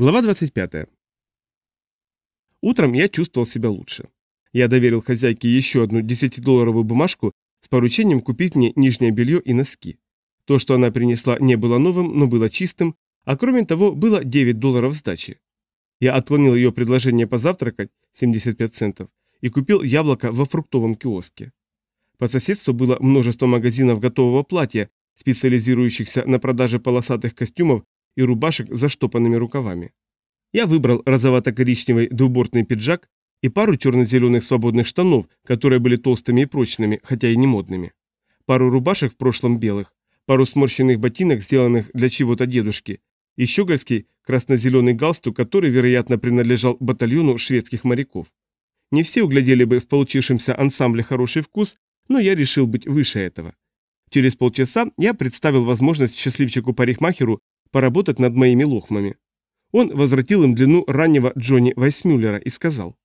Глава 25. Утром я чувствовал себя лучше. Я доверил хозяйке еще одну 10-долларовую бумажку с поручением купить мне нижнее белье и носки. То, что она принесла, не было новым, но было чистым, а кроме того, было 9 долларов сдачи. Я отклонил ее предложение позавтракать, 75 центов, и купил яблоко во фруктовом киоске. По соседству было множество магазинов готового платья, специализирующихся на продаже полосатых костюмов и рубашек с заштопанными рукавами. Я выбрал розовато-коричневый двубортный пиджак и пару черно-зеленых свободных штанов, которые были толстыми и прочными, хотя и не модными. Пару рубашек в прошлом белых, пару сморщенных ботинок, сделанных для чего-то дедушки, и щегольский красно-зеленый галстук, который, вероятно, принадлежал батальону шведских моряков. Не все углядели бы в получившемся ансамбле хороший вкус, но я решил быть выше этого. Через полчаса я представил возможность счастливчику-парикмахеру поработать над моими лохмами. Он возвратил им длину раннего Джонни Вайсмюллера и сказал.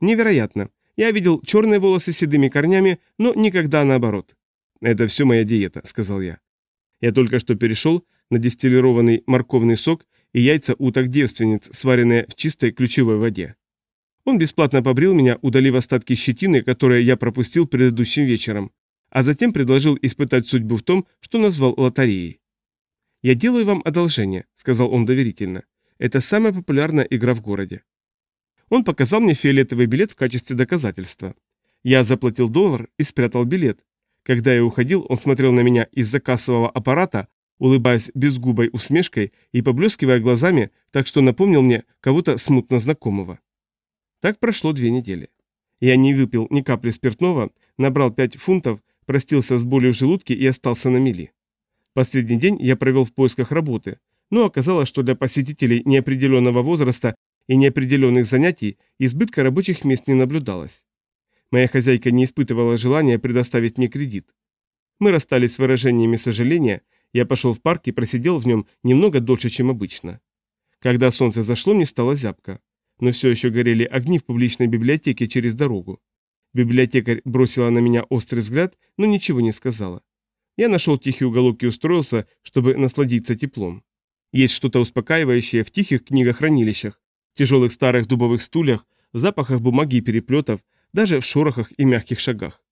«Невероятно. Я видел черные волосы с седыми корнями, но никогда наоборот». «Это все моя диета», — сказал я. Я только что перешел на дистиллированный морковный сок и яйца уток-девственниц, сваренные в чистой ключевой воде. Он бесплатно побрил меня, удалив остатки щетины, которые я пропустил предыдущим вечером, а затем предложил испытать судьбу в том, что назвал лотереей. «Я делаю вам одолжение», — сказал он доверительно. «Это самая популярная игра в городе». Он показал мне фиолетовый билет в качестве доказательства. Я заплатил доллар и спрятал билет. Когда я уходил, он смотрел на меня из-за кассового аппарата, улыбаясь безгубой усмешкой и поблескивая глазами, так что напомнил мне кого-то смутно знакомого. Так прошло две недели. Я не выпил ни капли спиртного, набрал пять фунтов, простился с болью в желудке и остался на мели. Последний день я провел в поисках работы, но оказалось, что для посетителей неопределенного возраста и неопределенных занятий избытка рабочих мест не наблюдалось. Моя хозяйка не испытывала желания предоставить мне кредит. Мы расстались с выражениями сожаления, я пошел в парк и просидел в нем немного дольше, чем обычно. Когда солнце зашло, мне стало зябко. Но все еще горели огни в публичной библиотеке через дорогу. Библиотекарь бросила на меня острый взгляд, но ничего не сказала. Я нашел тихий уголок и устроился, чтобы насладиться теплом. Есть что-то успокаивающее в тихих книгохранилищах, тяжелых старых дубовых стульях, запахах бумаги и переплетов, даже в шорохах и мягких шагах.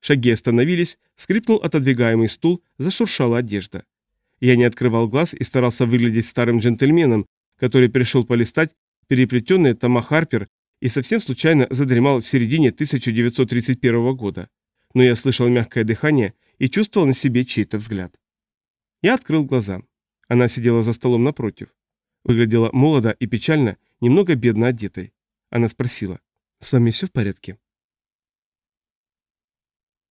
Шаги остановились, скрипнул отодвигаемый стул, зашуршала одежда. Я не открывал глаз и старался выглядеть старым джентльменом, который пришел полистать переплетенные тома Харпер и совсем случайно задремал в середине 1931 года. Но я слышал мягкое дыхание и чувствовал на себе чей-то взгляд. Я открыл глаза. Она сидела за столом напротив. Выглядела молодо и печально, немного бедно одетой. Она спросила, «С вами все в порядке?»